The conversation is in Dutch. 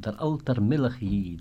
der alter millig